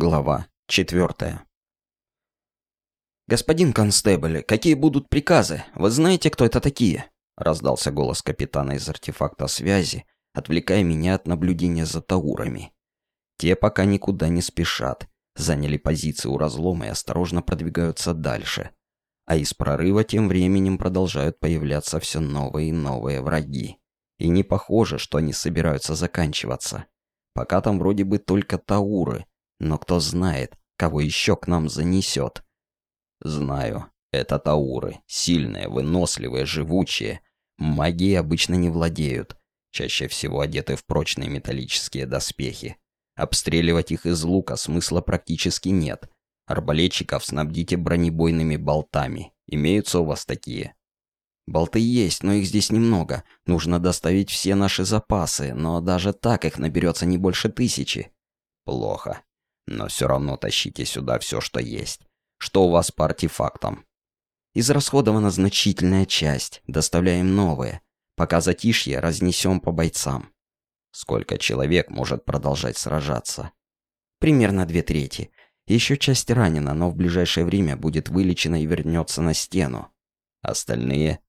Глава четвертая. «Господин констебль, какие будут приказы? Вы знаете, кто это такие?» Раздался голос капитана из артефакта связи, отвлекая меня от наблюдения за таурами. Те пока никуда не спешат, заняли позиции у разлома и осторожно продвигаются дальше. А из прорыва тем временем продолжают появляться все новые и новые враги. И не похоже, что они собираются заканчиваться. Пока там вроде бы только тауры — но кто знает, кого еще к нам занесет. Знаю, это тауры, сильные, выносливые, живучие. Магией обычно не владеют, чаще всего одеты в прочные металлические доспехи. Обстреливать их из лука смысла практически нет. Арбалетчиков снабдите бронебойными болтами. Имеются у вас такие? Болты есть, но их здесь немного. Нужно доставить все наши запасы, но даже так их наберется не больше тысячи. Плохо. Но все равно тащите сюда все, что есть. Что у вас по артефактам? Израсходована значительная часть, доставляем новые. Пока затишье разнесем по бойцам. Сколько человек может продолжать сражаться? Примерно две трети. Еще часть ранена, но в ближайшее время будет вылечена и вернется на стену. Остальные?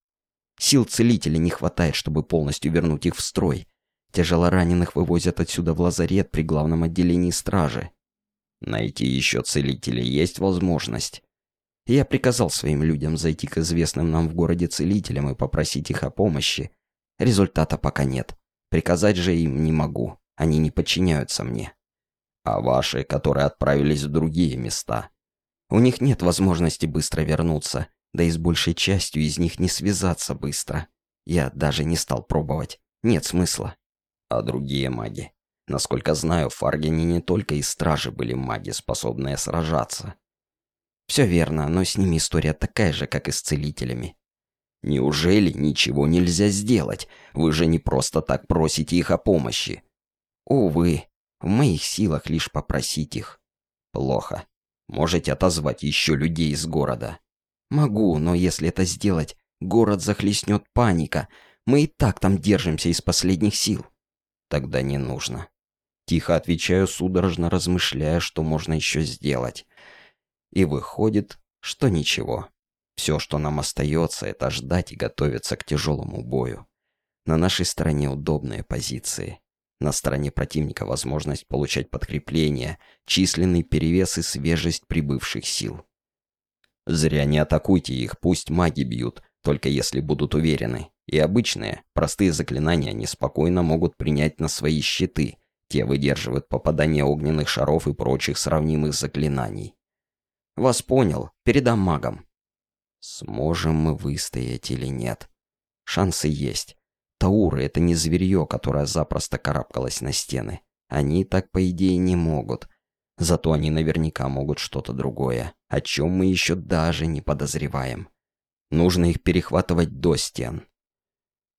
Сил целителей не хватает, чтобы полностью вернуть их в строй. Тяжелораненых вывозят отсюда в лазарет при главном отделении стражи. Найти еще целителей есть возможность. Я приказал своим людям зайти к известным нам в городе целителям и попросить их о помощи. Результата пока нет. Приказать же им не могу. Они не подчиняются мне. А ваши, которые отправились в другие места? У них нет возможности быстро вернуться, да и с большей частью из них не связаться быстро. Я даже не стал пробовать. Нет смысла. А другие маги? Насколько знаю, в Фаргене не только из стражи были маги, способные сражаться. Все верно, но с ними история такая же, как и с целителями. Неужели ничего нельзя сделать? Вы же не просто так просите их о помощи. Увы, в моих силах лишь попросить их. Плохо. Можете отозвать еще людей из города. Могу, но если это сделать, город захлестнет паника. Мы и так там держимся из последних сил. Тогда не нужно. Тихо отвечаю, судорожно размышляя, что можно еще сделать. И выходит, что ничего. Все, что нам остается, это ждать и готовиться к тяжелому бою. На нашей стороне удобные позиции. На стороне противника возможность получать подкрепление, численный перевес и свежесть прибывших сил. Зря не атакуйте их, пусть маги бьют, только если будут уверены. И обычные, простые заклинания они спокойно могут принять на свои щиты, те выдерживают попадание огненных шаров и прочих сравнимых заклинаний. Вас понял, передам магам. Сможем мы выстоять или нет? Шансы есть. Тауры — это не зверье, которое запросто карабкалось на стены. Они так, по идее, не могут. Зато они наверняка могут что-то другое, о чем мы еще даже не подозреваем. Нужно их перехватывать до стен.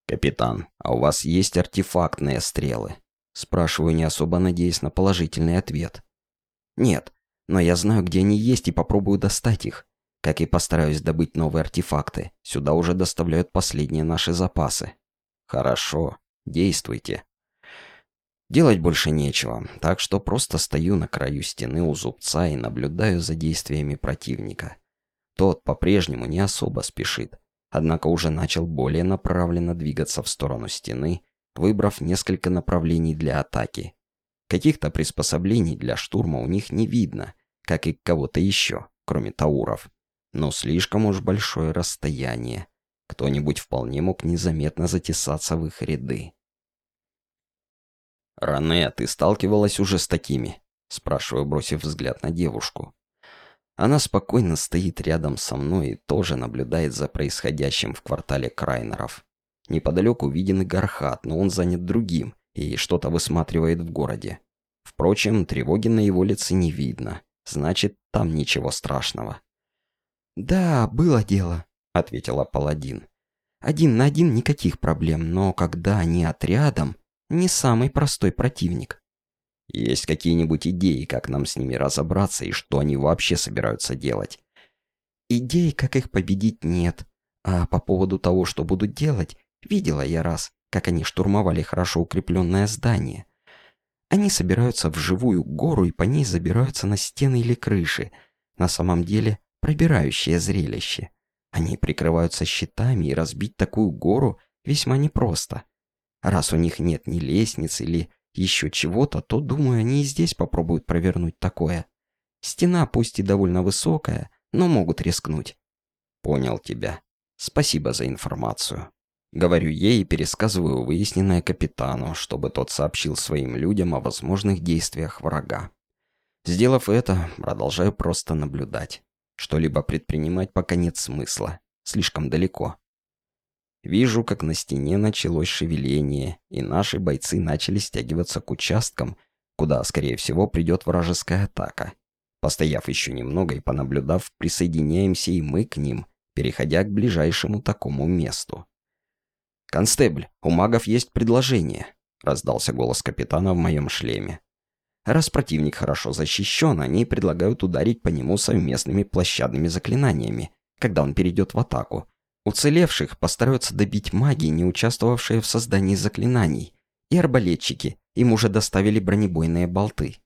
«Капитан, а у вас есть артефактные стрелы?» Спрашиваю, не особо надеясь на положительный ответ. Нет, но я знаю, где они есть и попробую достать их. Как и постараюсь добыть новые артефакты. Сюда уже доставляют последние наши запасы. Хорошо, действуйте. Делать больше нечего, так что просто стою на краю стены у зубца и наблюдаю за действиями противника. Тот по-прежнему не особо спешит, однако уже начал более направленно двигаться в сторону стены выбрав несколько направлений для атаки. Каких-то приспособлений для штурма у них не видно, как и кого-то еще, кроме тауров. Но слишком уж большое расстояние. Кто-нибудь вполне мог незаметно затесаться в их ряды. «Ране, ты сталкивалась уже с такими?» Спрашиваю, бросив взгляд на девушку. Она спокойно стоит рядом со мной и тоже наблюдает за происходящим в квартале Крайнеров. Неподалеку виден и Гархат, но он занят другим и что-то высматривает в городе. Впрочем, тревоги на его лице не видно. Значит, там ничего страшного. «Да, было дело», — ответила паладин. «Один на один никаких проблем, но когда они отрядом, не самый простой противник». «Есть какие-нибудь идеи, как нам с ними разобраться и что они вообще собираются делать?» «Идей, как их победить, нет. А по поводу того, что будут делать, Видела я раз, как они штурмовали хорошо укрепленное здание. Они собираются в живую гору и по ней забираются на стены или крыши. На самом деле, пробирающее зрелище. Они прикрываются щитами, и разбить такую гору весьма непросто. Раз у них нет ни лестниц или еще чего-то, то, думаю, они и здесь попробуют провернуть такое. Стена пусть и довольно высокая, но могут рискнуть. Понял тебя. Спасибо за информацию. Говорю ей и пересказываю выясненное капитану, чтобы тот сообщил своим людям о возможных действиях врага. Сделав это, продолжаю просто наблюдать. Что-либо предпринимать пока нет смысла. Слишком далеко. Вижу, как на стене началось шевеление, и наши бойцы начали стягиваться к участкам, куда, скорее всего, придет вражеская атака. Постояв еще немного и понаблюдав, присоединяемся и мы к ним, переходя к ближайшему такому месту. «Констебль, у магов есть предложение», — раздался голос капитана в моем шлеме. «Раз противник хорошо защищен, они предлагают ударить по нему совместными площадными заклинаниями, когда он перейдет в атаку. Уцелевших постараются добить маги, не участвовавшие в создании заклинаний, и арбалетчики, им уже доставили бронебойные болты».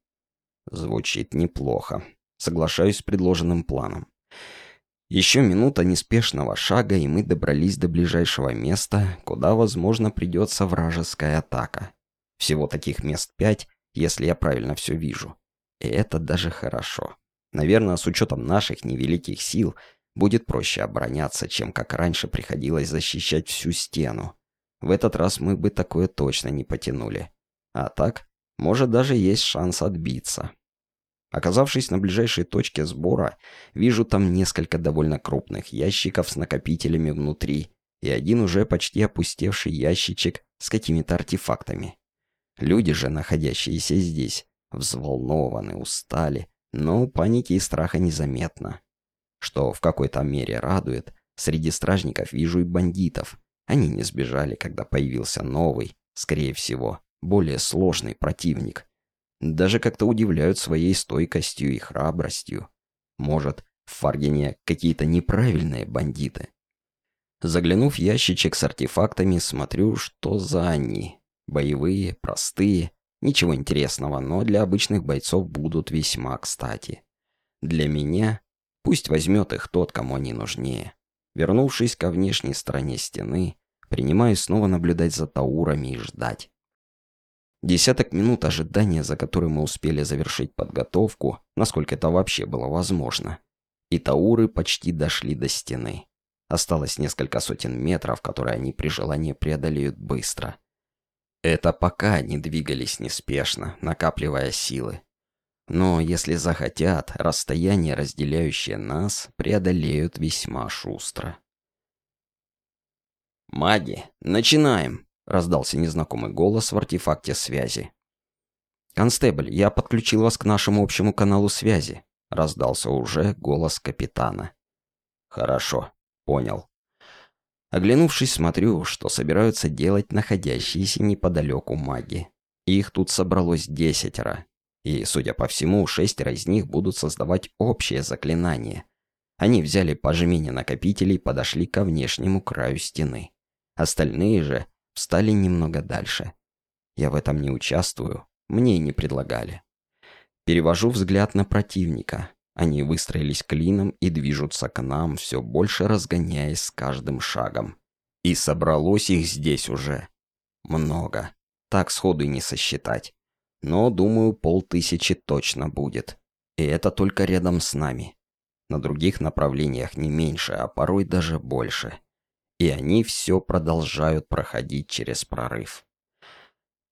Звучит неплохо. Соглашаюсь с предложенным планом. Еще минута неспешного шага, и мы добрались до ближайшего места, куда, возможно, придется вражеская атака. Всего таких мест пять, если я правильно все вижу. И это даже хорошо. Наверное, с учетом наших невеликих сил, будет проще обороняться, чем как раньше приходилось защищать всю стену. В этот раз мы бы такое точно не потянули. А так, может даже есть шанс отбиться. Оказавшись на ближайшей точке сбора, вижу там несколько довольно крупных ящиков с накопителями внутри и один уже почти опустевший ящичек с какими-то артефактами. Люди же, находящиеся здесь, взволнованы, устали, но паники и страха незаметно. Что в какой-то мере радует, среди стражников вижу и бандитов. Они не сбежали, когда появился новый, скорее всего, более сложный противник. Даже как-то удивляют своей стойкостью и храбростью. Может, в Фаргене какие-то неправильные бандиты. Заглянув в ящичек с артефактами, смотрю, что за они. Боевые, простые, ничего интересного, но для обычных бойцов будут весьма кстати. Для меня пусть возьмет их тот, кому они нужнее. Вернувшись ко внешней стороне стены, принимаю снова наблюдать за таурами и ждать. Десяток минут ожидания, за которые мы успели завершить подготовку, насколько это вообще было возможно. И тауры почти дошли до стены. Осталось несколько сотен метров, которые они при желании преодолеют быстро. Это пока они двигались неспешно, накапливая силы. Но если захотят, расстояние, разделяющее нас, преодолеют весьма шустро. «Маги, начинаем!» — раздался незнакомый голос в артефакте связи. «Констебль, я подключил вас к нашему общему каналу связи», — раздался уже голос капитана. «Хорошо, понял». Оглянувшись, смотрю, что собираются делать находящиеся неподалеку маги. Их тут собралось десятеро. И, судя по всему, шестеро из них будут создавать общее заклинание. Они взяли пожмение накопителей и подошли ко внешнему краю стены. Остальные же встали немного дальше. Я в этом не участвую, мне и не предлагали. Перевожу взгляд на противника. Они выстроились клином и движутся к нам, все больше разгоняясь с каждым шагом. И собралось их здесь уже. Много. Так сходу и не сосчитать. Но, думаю, полтысячи точно будет. И это только рядом с нами. На других направлениях не меньше, а порой даже больше и они все продолжают проходить через прорыв.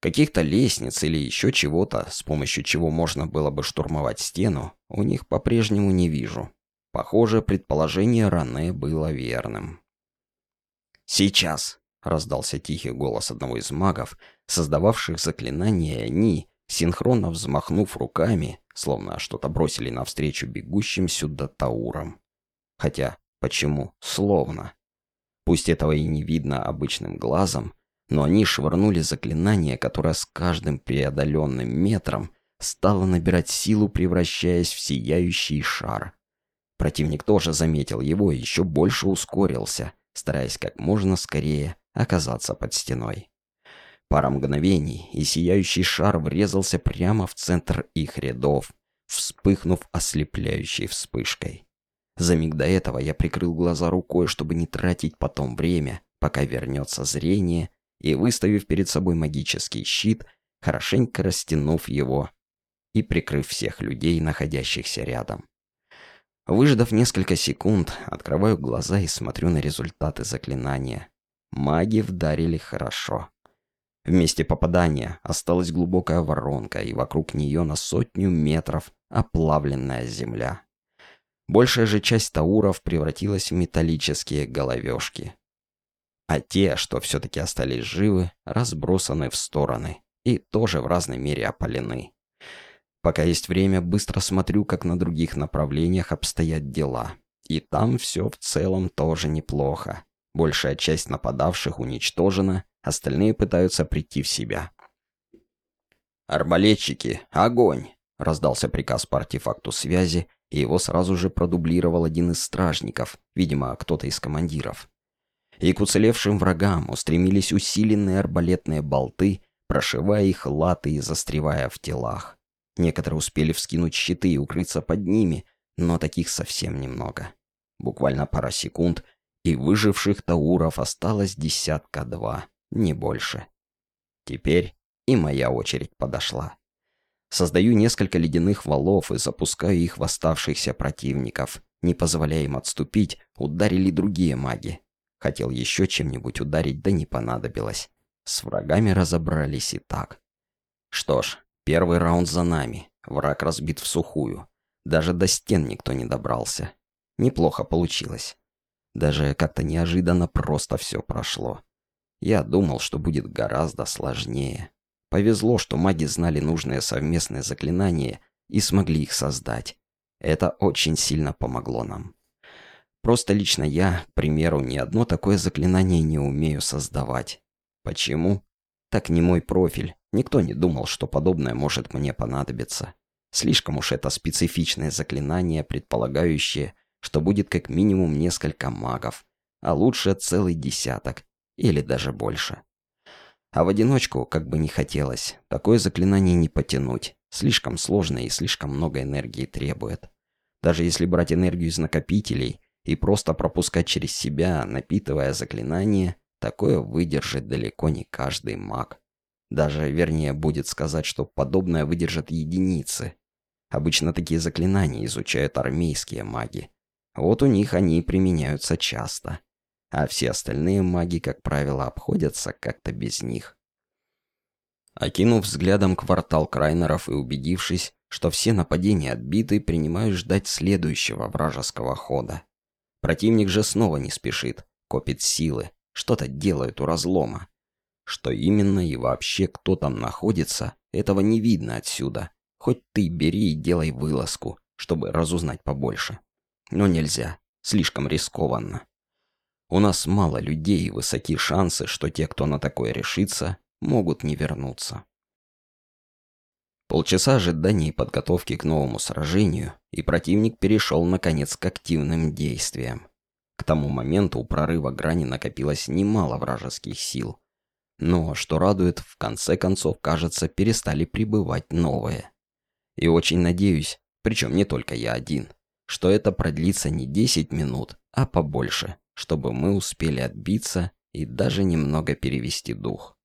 Каких-то лестниц или еще чего-то, с помощью чего можно было бы штурмовать стену, у них по-прежнему не вижу. Похоже, предположение Ране было верным. «Сейчас!» — раздался тихий голос одного из магов, создававших заклинания, и они, синхронно взмахнув руками, словно что-то бросили навстречу бегущим сюда таурам. Хотя, почему «словно»? Пусть этого и не видно обычным глазом, но они швырнули заклинание, которое с каждым преодоленным метром стало набирать силу, превращаясь в сияющий шар. Противник тоже заметил его и еще больше ускорился, стараясь как можно скорее оказаться под стеной. Пара мгновений, и сияющий шар врезался прямо в центр их рядов, вспыхнув ослепляющей вспышкой. За миг до этого я прикрыл глаза рукой, чтобы не тратить потом время, пока вернется зрение, и, выставив перед собой магический щит, хорошенько растянув его и прикрыв всех людей, находящихся рядом. Выждав несколько секунд, открываю глаза и смотрю на результаты заклинания. Маги вдарили хорошо. В месте попадания осталась глубокая воронка, и вокруг нее на сотню метров оплавленная земля. Большая же часть тауров превратилась в металлические головешки. А те, что все-таки остались живы, разбросаны в стороны и тоже в разной мере опалены. Пока есть время, быстро смотрю, как на других направлениях обстоят дела. И там все в целом тоже неплохо. Большая часть нападавших уничтожена, остальные пытаются прийти в себя. «Арбалетчики, огонь!» — раздался приказ по артефакту связи, и его сразу же продублировал один из стражников, видимо, кто-то из командиров. И к уцелевшим врагам устремились усиленные арбалетные болты, прошивая их латы и застревая в телах. Некоторые успели вскинуть щиты и укрыться под ними, но таких совсем немного. Буквально пара секунд, и выживших тауров осталось десятка-два, не больше. Теперь и моя очередь подошла. Создаю несколько ледяных валов и запускаю их в оставшихся противников. Не позволяя им отступить, ударили другие маги. Хотел еще чем-нибудь ударить, да не понадобилось. С врагами разобрались и так. Что ж, Первый раунд за нами. Враг разбит в сухую. Даже до стен никто не добрался. Неплохо получилось. Даже как-то неожиданно просто все прошло. Я думал, что будет гораздо сложнее. Повезло, что маги знали нужные совместные заклинания и смогли их создать. Это очень сильно помогло нам. Просто лично я, к примеру, ни одно такое заклинание не умею создавать. Почему? Так не мой профиль. Никто не думал, что подобное может мне понадобиться. Слишком уж это специфичное заклинание, предполагающее, что будет как минимум несколько магов, а лучше целый десяток, или даже больше. А в одиночку, как бы не хотелось, такое заклинание не потянуть. Слишком сложное и слишком много энергии требует. Даже если брать энергию из накопителей и просто пропускать через себя, напитывая заклинание, Такое выдержит далеко не каждый маг. Даже вернее будет сказать, что подобное выдержат единицы. Обычно такие заклинания изучают армейские маги. Вот у них они применяются часто. А все остальные маги, как правило, обходятся как-то без них. Окинув взглядом квартал Крайнеров и убедившись, что все нападения отбиты, принимаю ждать следующего вражеского хода. Противник же снова не спешит, копит силы, что-то делают у разлома. Что именно и вообще кто там находится, этого не видно отсюда. Хоть ты бери и делай вылазку, чтобы разузнать побольше. Но нельзя, слишком рискованно. У нас мало людей и высоки шансы, что те, кто на такое решится, могут не вернуться. Полчаса ожидания и подготовки к новому сражению, и противник перешел, наконец, к активным действиям. К тому моменту у прорыва грани накопилось немало вражеских сил. Но, что радует, в конце концов, кажется, перестали прибывать новые. И очень надеюсь, причем не только я один, что это продлится не 10 минут, а побольше, чтобы мы успели отбиться и даже немного перевести дух.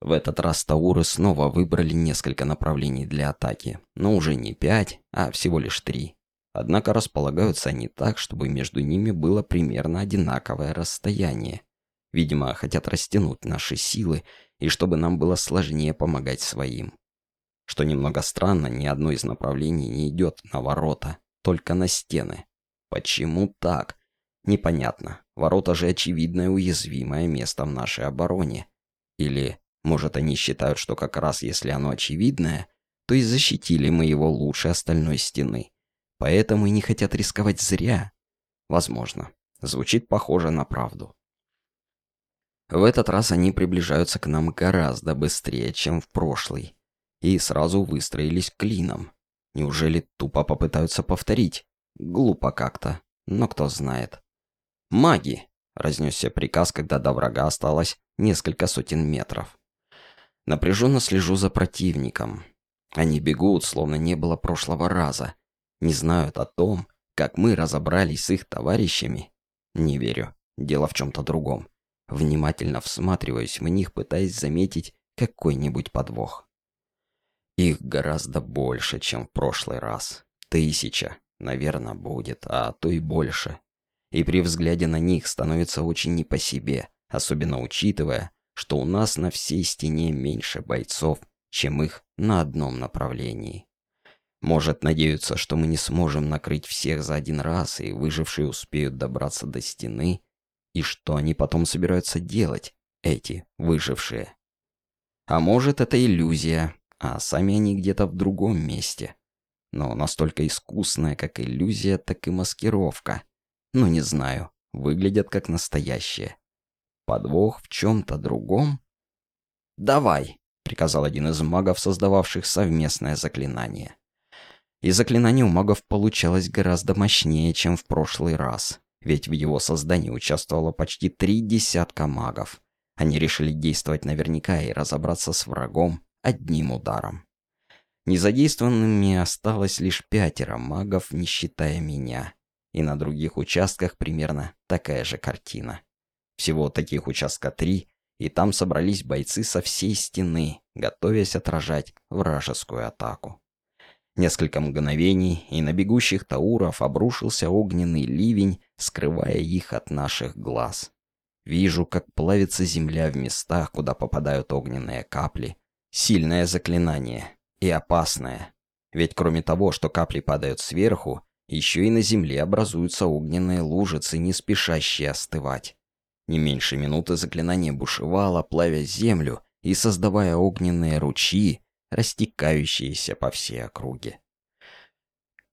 В этот раз Тауры снова выбрали несколько направлений для атаки, но уже не пять, а всего лишь три. Однако располагаются они так, чтобы между ними было примерно одинаковое расстояние. Видимо, хотят растянуть наши силы, и чтобы нам было сложнее помогать своим. Что немного странно, ни одно из направлений не идет на ворота, только на стены. Почему так? Непонятно. Ворота же очевидное уязвимое место в нашей обороне. Или, может, они считают, что как раз если оно очевидное, то и защитили мы его лучше остальной стены. Поэтому и не хотят рисковать зря. Возможно. Звучит похоже на правду. В этот раз они приближаются к нам гораздо быстрее, чем в прошлый. И сразу выстроились клином. Неужели тупо попытаются повторить? Глупо как-то, но кто знает. «Маги!» — разнесся приказ, когда до врага осталось несколько сотен метров. Напряженно слежу за противником. Они бегут, словно не было прошлого раза. Не знают о том, как мы разобрались с их товарищами. Не верю. Дело в чем-то другом. Внимательно всматриваюсь в них, пытаясь заметить какой-нибудь подвох. Их гораздо больше, чем в прошлый раз. Тысяча, наверное, будет, а то и больше. И при взгляде на них становится очень не по себе, особенно учитывая, что у нас на всей стене меньше бойцов, чем их на одном направлении. Может, надеются, что мы не сможем накрыть всех за один раз, и выжившие успеют добраться до стены, и что они потом собираются делать, эти выжившие. А может, это иллюзия, а сами они где-то в другом месте. Но настолько искусная как иллюзия, так и маскировка. Ну, не знаю, выглядят как настоящие. Подвох в чем-то другом? «Давай!» — приказал один из магов, создававших совместное заклинание. И заклинание у магов получалось гораздо мощнее, чем в прошлый раз, ведь в его создании участвовало почти три десятка магов. Они решили действовать наверняка и разобраться с врагом одним ударом. Незадействованными осталось лишь пятеро магов, не считая меня. И на других участках примерно такая же картина. Всего таких участка три, и там собрались бойцы со всей стены, готовясь отражать вражескую атаку. Несколько мгновений, и на бегущих тауров обрушился огненный ливень, скрывая их от наших глаз. Вижу, как плавится земля в местах, куда попадают огненные капли. Сильное заклинание. И опасное. Ведь кроме того, что капли падают сверху, еще и на земле образуются огненные лужицы, не спешащие остывать. Не меньше минуты заклинание бушевало, плавя землю и создавая огненные ручьи, растекающиеся по всей округе.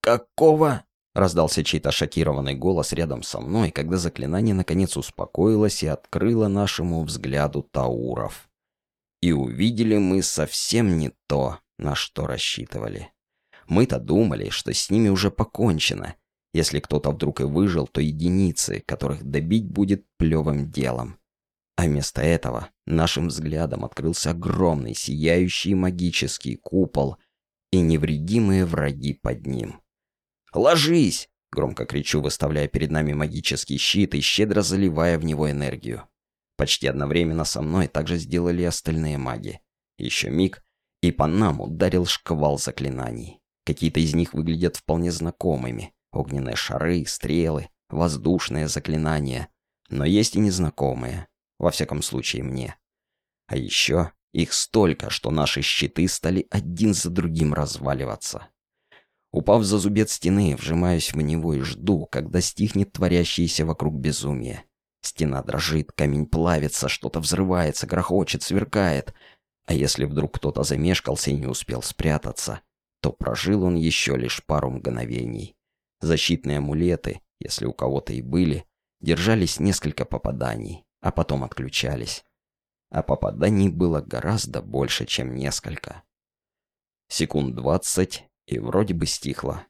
«Какого?» Раздался чей-то шокированный голос рядом со мной, когда заклинание наконец успокоилось и открыло нашему взгляду Тауров. И увидели мы совсем не то, на что рассчитывали. Мы-то думали, что с ними уже покончено. Если кто-то вдруг и выжил, то единицы, которых добить будет плевым делом. А вместо этого нашим взглядом открылся огромный сияющий магический купол и невредимые враги под ним. «Ложись!» — громко кричу, выставляя перед нами магический щит и щедро заливая в него энергию. Почти одновременно со мной также сделали остальные маги. Еще миг, и по нам ударил шквал заклинаний. Какие-то из них выглядят вполне знакомыми. Огненные шары, стрелы, воздушные заклинания. Но есть и незнакомые. Во всяком случае, мне. А еще их столько, что наши щиты стали один за другим разваливаться. Упав за зубец стены, вжимаюсь в него и жду, когда стихнет творящееся вокруг безумие. Стена дрожит, камень плавится, что-то взрывается, грохочет, сверкает. А если вдруг кто-то замешкался и не успел спрятаться, то прожил он еще лишь пару мгновений. Защитные амулеты, если у кого-то и были, держались несколько попаданий, а потом отключались. А попаданий было гораздо больше, чем несколько. Секунд двадцать, и вроде бы стихло.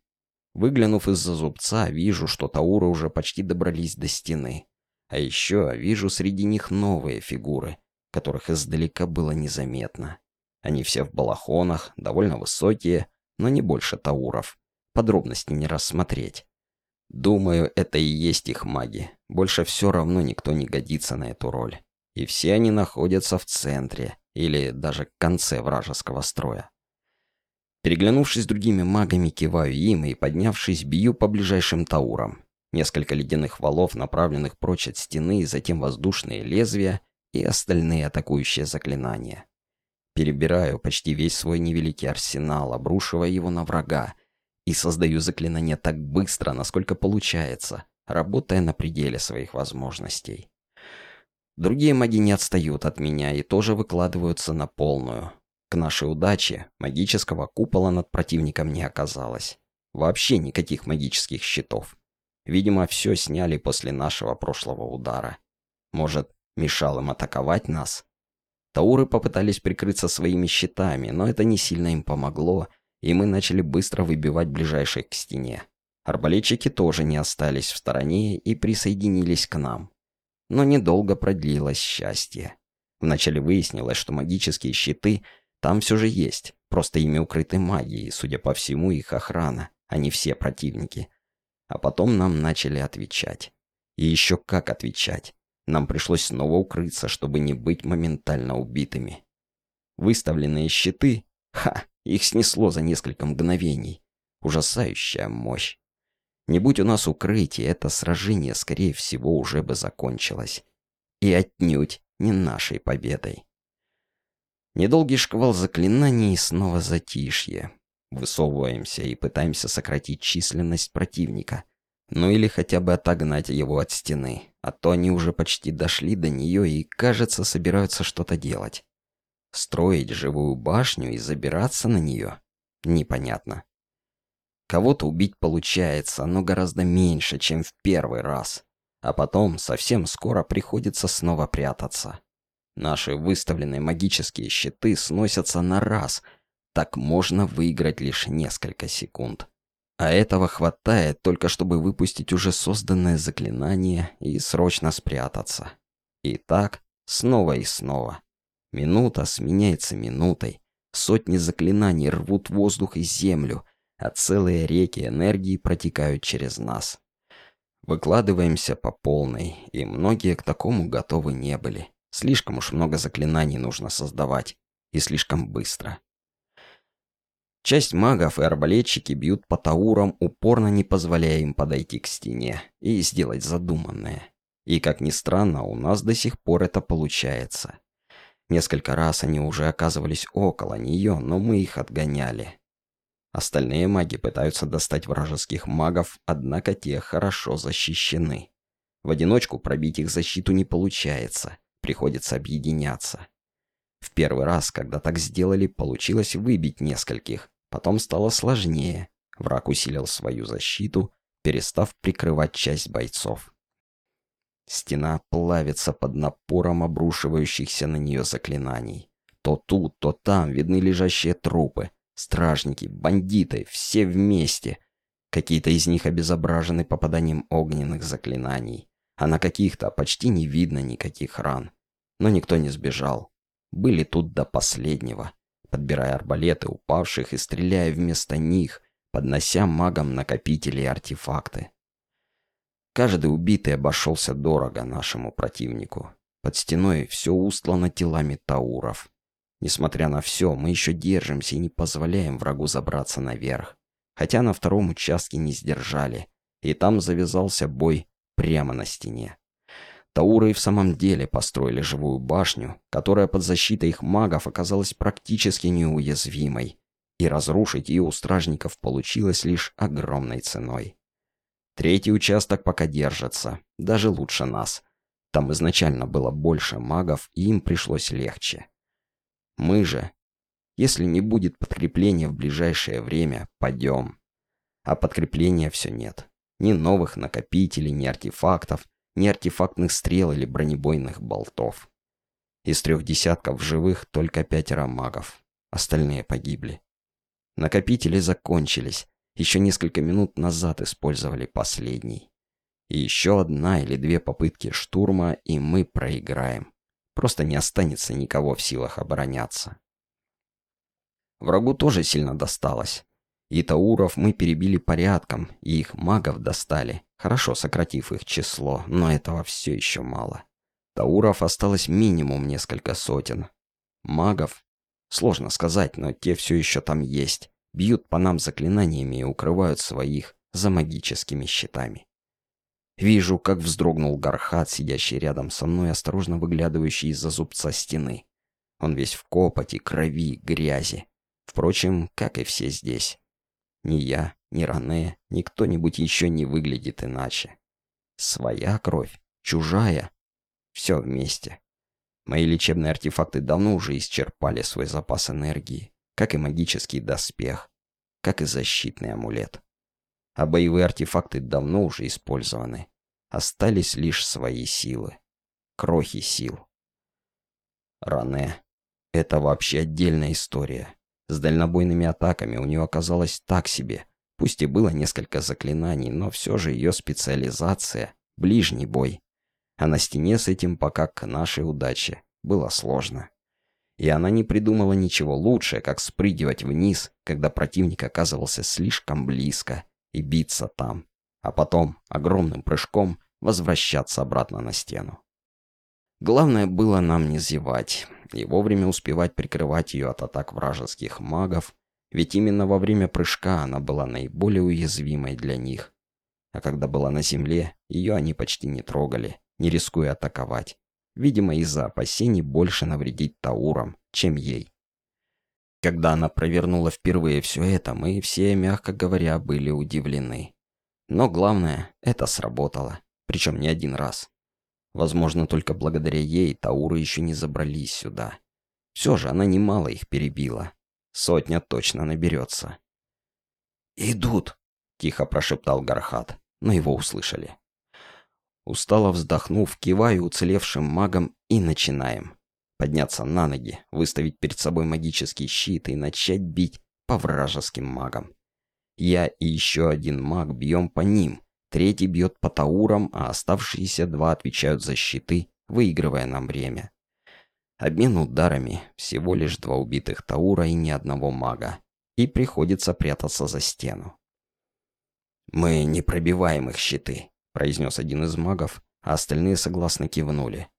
Выглянув из-за зубца, вижу, что тауры уже почти добрались до стены. А еще вижу среди них новые фигуры, которых издалека было незаметно. Они все в балахонах, довольно высокие, но не больше тауров. Подробности не рассмотреть. Думаю, это и есть их маги. Больше все равно никто не годится на эту роль. И все они находятся в центре, или даже конце вражеского строя. Переглянувшись с другими магами, киваю им и, поднявшись, бью по ближайшим таурам. Несколько ледяных валов, направленных прочь от стены, затем воздушные лезвия и остальные атакующие заклинания. Перебираю почти весь свой невеликий арсенал, обрушивая его на врага, и создаю заклинания так быстро, насколько получается, работая на пределе своих возможностей. Другие маги не отстают от меня и тоже выкладываются на полную. К нашей удаче магического купола над противником не оказалось. Вообще никаких магических щитов. Видимо, все сняли после нашего прошлого удара. Может, мешал им атаковать нас? Тауры попытались прикрыться своими щитами, но это не сильно им помогло, и мы начали быстро выбивать ближайшие к стене. Арбалетчики тоже не остались в стороне и присоединились к нам. Но недолго продлилось счастье. Вначале выяснилось, что магические щиты там все же есть, просто ими укрыты магией, судя по всему, их охрана, а не все противники. А потом нам начали отвечать. И еще как отвечать. Нам пришлось снова укрыться, чтобы не быть моментально убитыми. Выставленные щиты, ха, их снесло за несколько мгновений. Ужасающая мощь. Не будь у нас укрытия, это сражение, скорее всего, уже бы закончилось. И отнюдь не нашей победой. Недолгий шквал заклинаний и снова затишье. Высовываемся и пытаемся сократить численность противника. Ну или хотя бы отогнать его от стены. А то они уже почти дошли до нее и, кажется, собираются что-то делать. Строить живую башню и забираться на нее? Непонятно. Кого-то убить получается, но гораздо меньше, чем в первый раз. А потом совсем скоро приходится снова прятаться. Наши выставленные магические щиты сносятся на раз. Так можно выиграть лишь несколько секунд. А этого хватает только чтобы выпустить уже созданное заклинание и срочно спрятаться. И так снова и снова. Минута сменяется минутой. Сотни заклинаний рвут воздух и землю, а целые реки энергии протекают через нас. Выкладываемся по полной, и многие к такому готовы не были. Слишком уж много заклинаний нужно создавать. И слишком быстро. Часть магов и арбалетчики бьют по таурам, упорно не позволяя им подойти к стене и сделать задуманное. И, как ни странно, у нас до сих пор это получается. Несколько раз они уже оказывались около нее, но мы их отгоняли. Остальные маги пытаются достать вражеских магов, однако те хорошо защищены. В одиночку пробить их защиту не получается, приходится объединяться. В первый раз, когда так сделали, получилось выбить нескольких, потом стало сложнее. Враг усилил свою защиту, перестав прикрывать часть бойцов. Стена плавится под напором обрушивающихся на нее заклинаний. То тут, то там видны лежащие трупы. Стражники, бандиты, все вместе. Какие-то из них обезображены попаданием огненных заклинаний, а на каких-то почти не видно никаких ран. Но никто не сбежал. Были тут до последнего, подбирая арбалеты упавших и стреляя вместо них, поднося магам накопители и артефакты. Каждый убитый обошелся дорого нашему противнику. Под стеной все устлано телами тауров. Несмотря на все, мы еще держимся и не позволяем врагу забраться наверх. Хотя на втором участке не сдержали, и там завязался бой прямо на стене. Тауры в самом деле построили живую башню, которая под защитой их магов оказалась практически неуязвимой, и разрушить ее у стражников получилось лишь огромной ценой. Третий участок пока держится, даже лучше нас. Там изначально было больше магов, и им пришлось легче. Мы же, если не будет подкрепления в ближайшее время, пойдем. А подкрепления все нет. Ни новых накопителей, ни артефактов, ни артефактных стрел или бронебойных болтов. Из трех десятков живых только пятеро магов. Остальные погибли. Накопители закончились, еще несколько минут назад использовали последний. И еще одна или две попытки штурма, и мы проиграем. Просто не останется никого в силах обороняться. Врагу тоже сильно досталось. И тауров мы перебили порядком, и их магов достали, хорошо сократив их число, но этого все еще мало. Тауров осталось минимум несколько сотен. Магов? Сложно сказать, но те все еще там есть бьют по нам заклинаниями и укрывают своих за магическими щитами. Вижу, как вздрогнул Гархат, сидящий рядом со мной, осторожно выглядывающий из-за зубца стены. Он весь в копоти, крови, грязи. Впрочем, как и все здесь. Ни я, ни Ране, ни кто-нибудь еще не выглядит иначе. Своя кровь, чужая. Все вместе. Мои лечебные артефакты давно уже исчерпали свой запас энергии как и магический доспех, как и защитный амулет. А боевые артефакты давно уже использованы. Остались лишь свои силы. Крохи сил. Ране. Это вообще отдельная история. С дальнобойными атаками у нее оказалось так себе. Пусть и было несколько заклинаний, но все же ее специализация — ближний бой. А на стене с этим пока к нашей удаче было сложно. И она не придумала ничего лучше, как спрыгивать вниз, когда противник оказывался слишком близко, и биться там, а потом огромным прыжком возвращаться обратно на стену. Главное было нам не зевать и вовремя успевать прикрывать ее от атак вражеских магов, ведь именно во время прыжка она была наиболее уязвимой для них. А когда была на земле, ее они почти не трогали, не рискуя атаковать. Видимо, из-за опасений больше навредить Таурам, чем ей. Когда она провернула впервые все это, мы все, мягко говоря, были удивлены. Но главное, это сработало. Причем не один раз. Возможно, только благодаря ей Тауры еще не забрались сюда. Все же она немало их перебила. Сотня точно наберется. «Идут!» — тихо прошептал Гархат, но его услышали. Устало вздохнув, киваю уцелевшим магом и начинаем. Подняться на ноги, выставить перед собой магический щит и начать бить по вражеским магам. Я и еще один маг бьем по ним, третий бьет по таурам, а оставшиеся два отвечают за щиты, выигрывая нам время. Обмен ударами, всего лишь два убитых Таура и ни одного мага. И приходится прятаться за стену. «Мы не пробиваем их щиты», — произнес один из магов, а остальные согласно кивнули.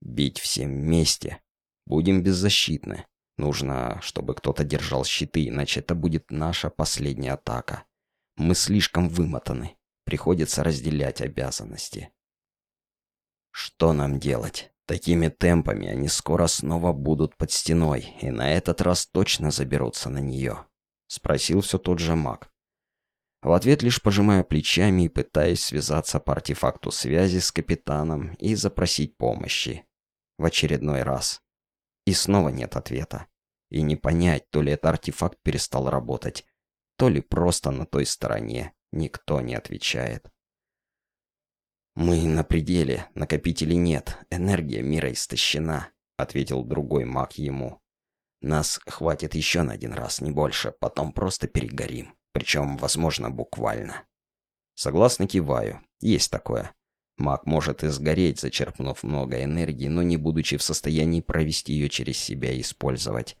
«Бить всем вместе. Будем беззащитны. Нужно, чтобы кто-то держал щиты, иначе это будет наша последняя атака. Мы слишком вымотаны. Приходится разделять обязанности». «Что нам делать?» Такими темпами они скоро снова будут под стеной, и на этот раз точно заберутся на нее. Спросил все тот же маг. В ответ лишь пожимая плечами и пытаясь связаться по артефакту связи с капитаном и запросить помощи. В очередной раз. И снова нет ответа. И не понять, то ли это артефакт перестал работать, то ли просто на той стороне никто не отвечает. «Мы на пределе, накопителей нет, энергия мира истощена», — ответил другой маг ему. «Нас хватит еще на один раз, не больше, потом просто перегорим, причем, возможно, буквально». Согласно киваю, есть такое. Маг может и сгореть, зачерпнув много энергии, но не будучи в состоянии провести ее через себя и использовать.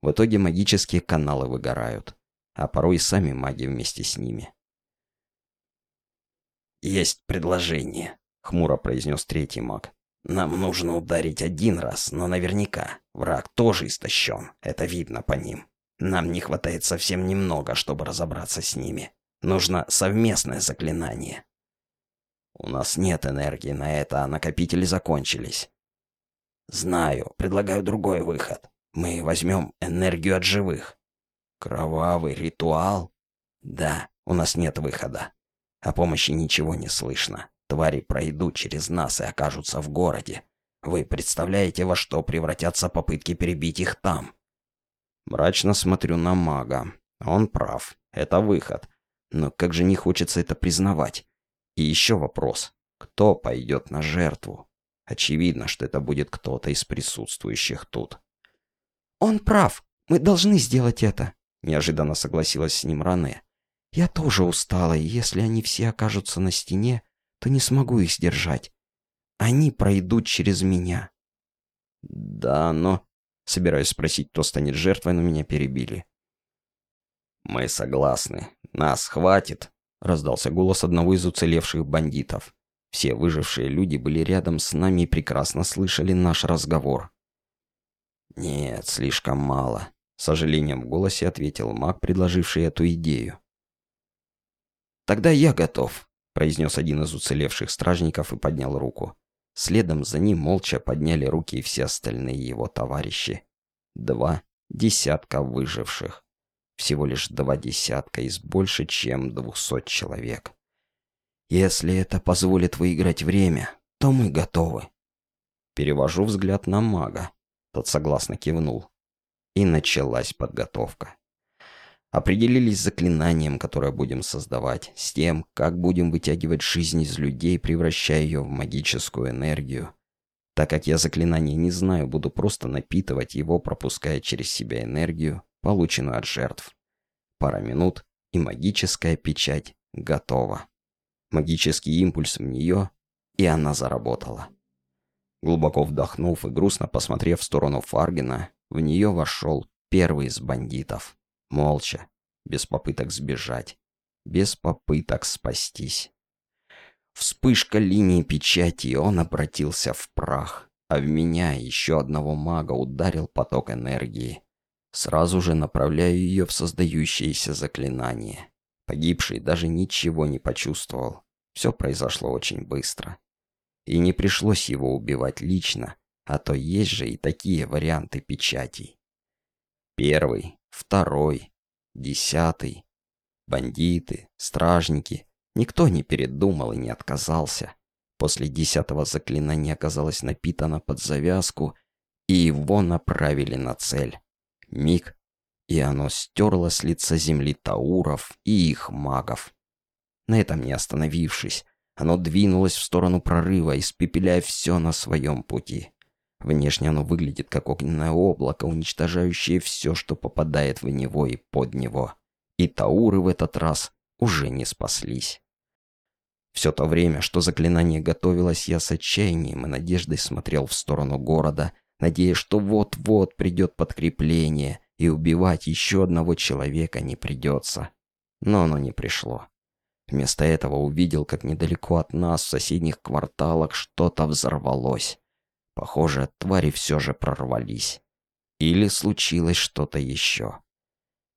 В итоге магические каналы выгорают, а порой и сами маги вместе с ними. «Есть предложение», — хмуро произнес третий маг. «Нам нужно ударить один раз, но наверняка. Враг тоже истощен, это видно по ним. Нам не хватает совсем немного, чтобы разобраться с ними. Нужно совместное заклинание». «У нас нет энергии на это, а накопители закончились». «Знаю. Предлагаю другой выход. Мы возьмем энергию от живых». «Кровавый ритуал?» «Да, у нас нет выхода. О помощи ничего не слышно. Твари пройдут через нас и окажутся в городе. Вы представляете, во что превратятся попытки перебить их там? Мрачно смотрю на мага. Он прав. Это выход. Но как же не хочется это признавать. И еще вопрос. Кто пойдет на жертву? Очевидно, что это будет кто-то из присутствующих тут. «Он прав. Мы должны сделать это», — неожиданно согласилась с ним Ране. Я тоже устала, и если они все окажутся на стене, то не смогу их сдержать. Они пройдут через меня. Да, но... Собираюсь спросить, кто станет жертвой, но меня перебили. «Мы согласны. Нас хватит», — раздался голос одного из уцелевших бандитов. Все выжившие люди были рядом с нами и прекрасно слышали наш разговор. «Нет, слишком мало», — сожалением в голосе ответил маг, предложивший эту идею. «Тогда я готов», — произнес один из уцелевших стражников и поднял руку. Следом за ним молча подняли руки и все остальные его товарищи. Два десятка выживших. Всего лишь два десятка из больше, чем двухсот человек. Если это позволит выиграть время, то мы готовы. Перевожу взгляд на мага. Тот согласно кивнул. И началась подготовка. Определились с заклинанием, которое будем создавать, с тем, как будем вытягивать жизнь из людей, превращая ее в магическую энергию. Так как я заклинание не знаю, буду просто напитывать его, пропуская через себя энергию, полученную от жертв. Пара минут, и магическая печать готова. Магический импульс в нее, и она заработала. Глубоко вдохнув и грустно посмотрев в сторону Фаргина, в нее вошел первый из бандитов. Молча, без попыток сбежать, без попыток спастись. Вспышка линии печати, и он обратился в прах, а в меня еще одного мага ударил поток энергии. Сразу же направляю ее в создающееся заклинание. Погибший даже ничего не почувствовал. Все произошло очень быстро. И не пришлось его убивать лично, а то есть же и такие варианты печатей. Первый, второй, десятый. Бандиты, стражники. Никто не передумал и не отказался. После десятого заклинания оказалось напитано под завязку, и его направили на цель. Миг, и оно стерло с лица земли тауров и их магов. На этом не остановившись, оно двинулось в сторону прорыва, испепеляя все на своем пути. Внешне оно выглядит как огненное облако, уничтожающее все, что попадает в него и под него. И тауры в этот раз уже не спаслись. Все то время, что заклинание готовилось, я с отчаянием и надеждой смотрел в сторону города, надеясь, что вот-вот придет подкрепление, и убивать еще одного человека не придется. Но оно не пришло. Вместо этого увидел, как недалеко от нас, в соседних кварталах, что-то взорвалось. Похоже, твари все же прорвались. Или случилось что-то еще.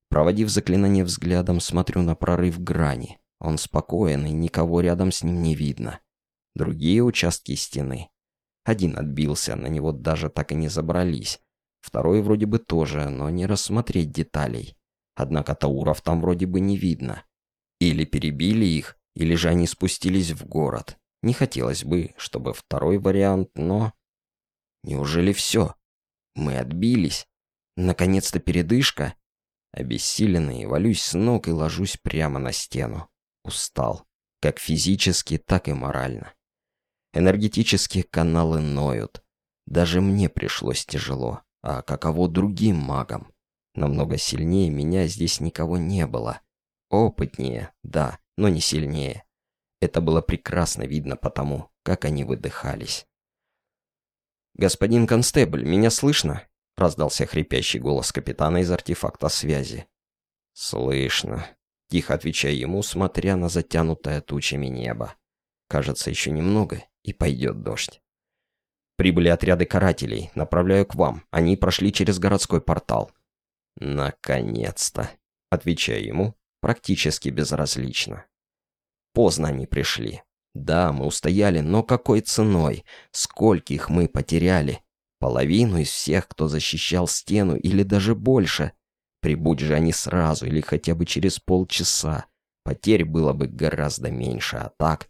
Проводив заклинание взглядом, смотрю на прорыв грани. Он спокоен, и никого рядом с ним не видно. Другие участки стены. Один отбился, на него даже так и не забрались. Второй вроде бы тоже, но не рассмотреть деталей. Однако тауров там вроде бы не видно. Или перебили их, или же они спустились в город. Не хотелось бы, чтобы второй вариант, но... Неужели все? Мы отбились? Наконец-то передышка? Обессиленный, валюсь с ног и ложусь прямо на стену. Устал. Как физически, так и морально. Энергетические каналы ноют. Даже мне пришлось тяжело. А каково другим магам? Намного сильнее меня здесь никого не было. Опытнее, да, но не сильнее. Это было прекрасно видно потому, как они выдыхались. «Господин констебль, меня слышно?» — раздался хрипящий голос капитана из артефакта связи. «Слышно», — тихо отвечая ему, смотря на затянутое тучами небо. «Кажется, еще немного, и пойдет дождь». «Прибыли отряды карателей. Направляю к вам. Они прошли через городской портал». «Наконец-то», — отвечая ему, практически безразлично. Поздно они пришли. Да, мы устояли, но какой ценой? Скольких мы потеряли? Половину из всех, кто защищал стену, или даже больше? Прибудь же они сразу, или хотя бы через полчаса. Потерь было бы гораздо меньше, а так...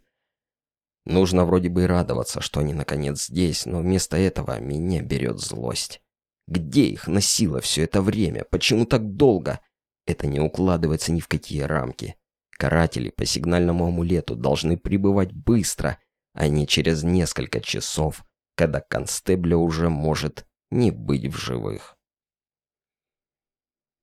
Нужно вроде бы радоваться, что они наконец здесь, но вместо этого меня берет злость. Где их носило все это время? Почему так долго? Это не укладывается ни в какие рамки. Каратели по сигнальному амулету должны прибывать быстро, а не через несколько часов, когда констебля уже может не быть в живых.